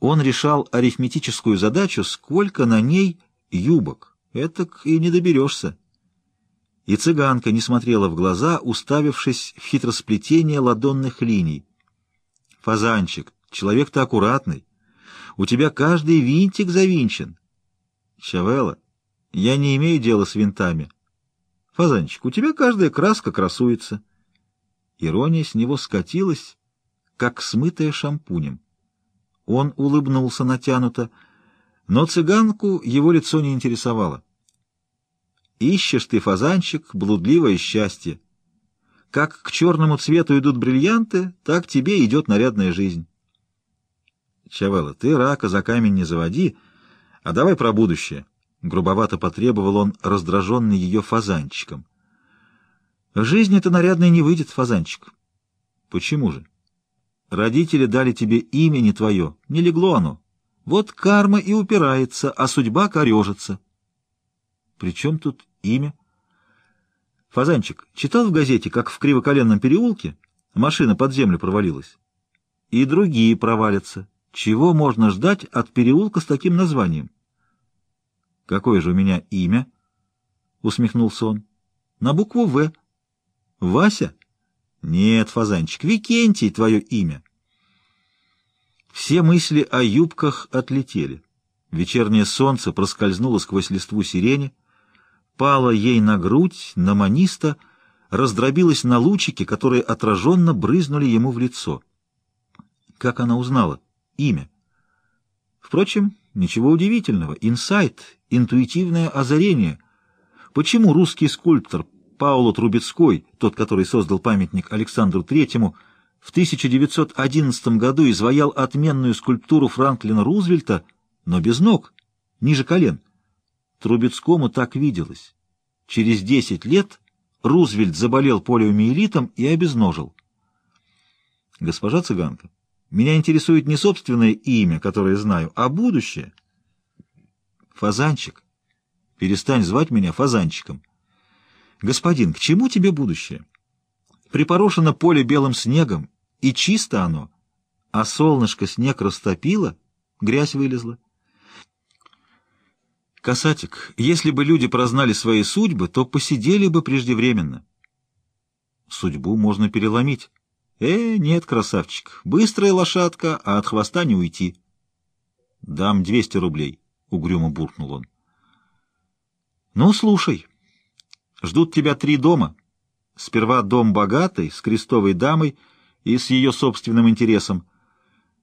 Он решал арифметическую задачу, сколько на ней юбок. Этак и не доберешься. И цыганка не смотрела в глаза, уставившись в хитросплетение ладонных линий. «Фазанчик, человек ты аккуратный. У тебя каждый винтик завинчен». «Чавелла, я не имею дела с винтами». «Фазанчик, у тебя каждая краска красуется». Ирония с него скатилась, как смытая шампунем. Он улыбнулся натянуто, но цыганку его лицо не интересовало. Ищешь ты, фазанчик, блудливое счастье. Как к черному цвету идут бриллианты, так тебе идет нарядная жизнь. Чавелла, ты рака за камень не заводи, а давай про будущее. Грубовато потребовал он, раздраженный ее фазанчиком. В жизни это нарядное не выйдет, фазанчик. Почему же? Родители дали тебе имя не твое, не легло оно. Вот карма и упирается, а судьба корежится. При чем тут имя? Фазанчик, читал в газете, как в Кривоколенном переулке машина под землю провалилась? И другие провалятся. Чего можно ждать от переулка с таким названием? Какое же у меня имя? Усмехнулся он. На букву «В». Вася? Нет, Фазанчик, Викентий твое имя. Все мысли о юбках отлетели. Вечернее солнце проскользнуло сквозь листву сирени, пало ей на грудь, на маниста, раздробилось на лучики, которые отраженно брызнули ему в лицо. Как она узнала? Имя. Впрочем, ничего удивительного. Инсайт, интуитивное озарение. Почему русский скульптор Пауло Трубецкой, тот, который создал памятник Александру Третьему, в 1911 году изваял отменную скульптуру Франклина Рузвельта, но без ног, ниже колен? Трубецкому так виделось. Через 10 лет Рузвельт заболел полиомиелитом и обезножил. Госпожа цыганка, меня интересует не собственное имя, которое знаю, а будущее. Фазанчик. Перестань звать меня Фазанчиком. Господин, к чему тебе будущее? Припорошено поле белым снегом, и чисто оно, а солнышко снег растопило, грязь вылезла. Касатик, если бы люди прознали свои судьбы, то посидели бы преждевременно. Судьбу можно переломить. Э, нет, красавчик, быстрая лошадка, а от хвоста не уйти. Дам двести рублей, — угрюмо буркнул он. Ну, слушай, ждут тебя три дома. Сперва дом богатый, с крестовой дамой и с ее собственным интересом.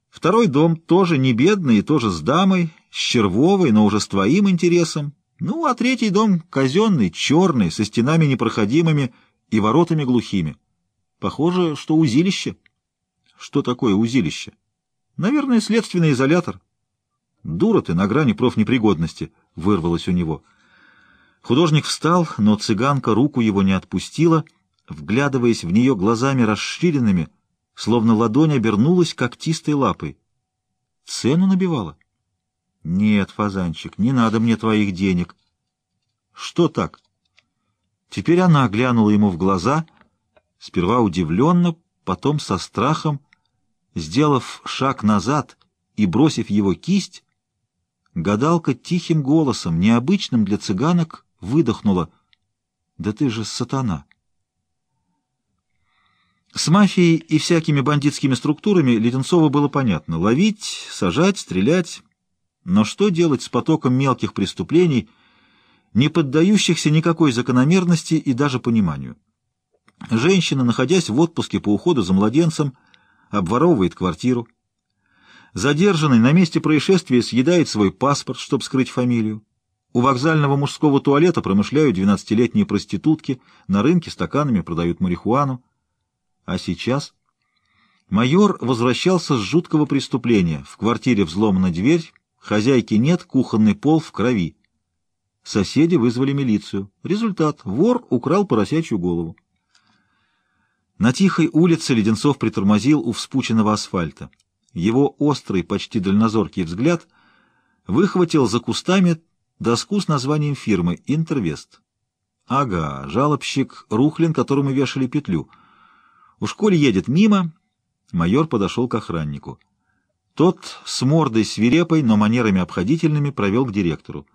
Второй дом тоже не бедный тоже с дамой, с червовой, но уже с твоим интересом. Ну, а третий дом казенный, черный, со стенами непроходимыми и воротами глухими. Похоже, что узилище. Что такое узилище? Наверное, следственный изолятор. Дура ты, на грани профнепригодности, вырвалось у него. Художник встал, но цыганка руку его не отпустила, вглядываясь в нее глазами расширенными, словно ладонь обернулась когтистой лапой. Цену набивала? Нет, фазанчик, не надо мне твоих денег. Что так? Теперь она глянула ему в глаза, сперва удивленно, потом со страхом, сделав шаг назад и бросив его кисть, гадалка тихим голосом, необычным для цыганок, выдохнула. «Да ты же сатана!» С мафией и всякими бандитскими структурами Леденцова было понятно — ловить, сажать, стрелять. Но что делать с потоком мелких преступлений, не поддающихся никакой закономерности и даже пониманию? Женщина, находясь в отпуске по уходу за младенцем, обворовывает квартиру. Задержанный на месте происшествия съедает свой паспорт, чтобы скрыть фамилию. У вокзального мужского туалета промышляют 12-летние проститутки, на рынке стаканами продают марихуану. А сейчас майор возвращался с жуткого преступления. В квартире взломана дверь, хозяйки нет, кухонный пол в крови. Соседи вызвали милицию. Результат — вор украл поросячью голову. На тихой улице Леденцов притормозил у вспученного асфальта. Его острый, почти дальнозоркий взгляд выхватил за кустами доску с названием фирмы «Интервест». Ага, жалобщик Рухлин, которому вешали петлю — у школе едет мимо. Майор подошел к охраннику. Тот с мордой свирепой, но манерами обходительными провел к директору.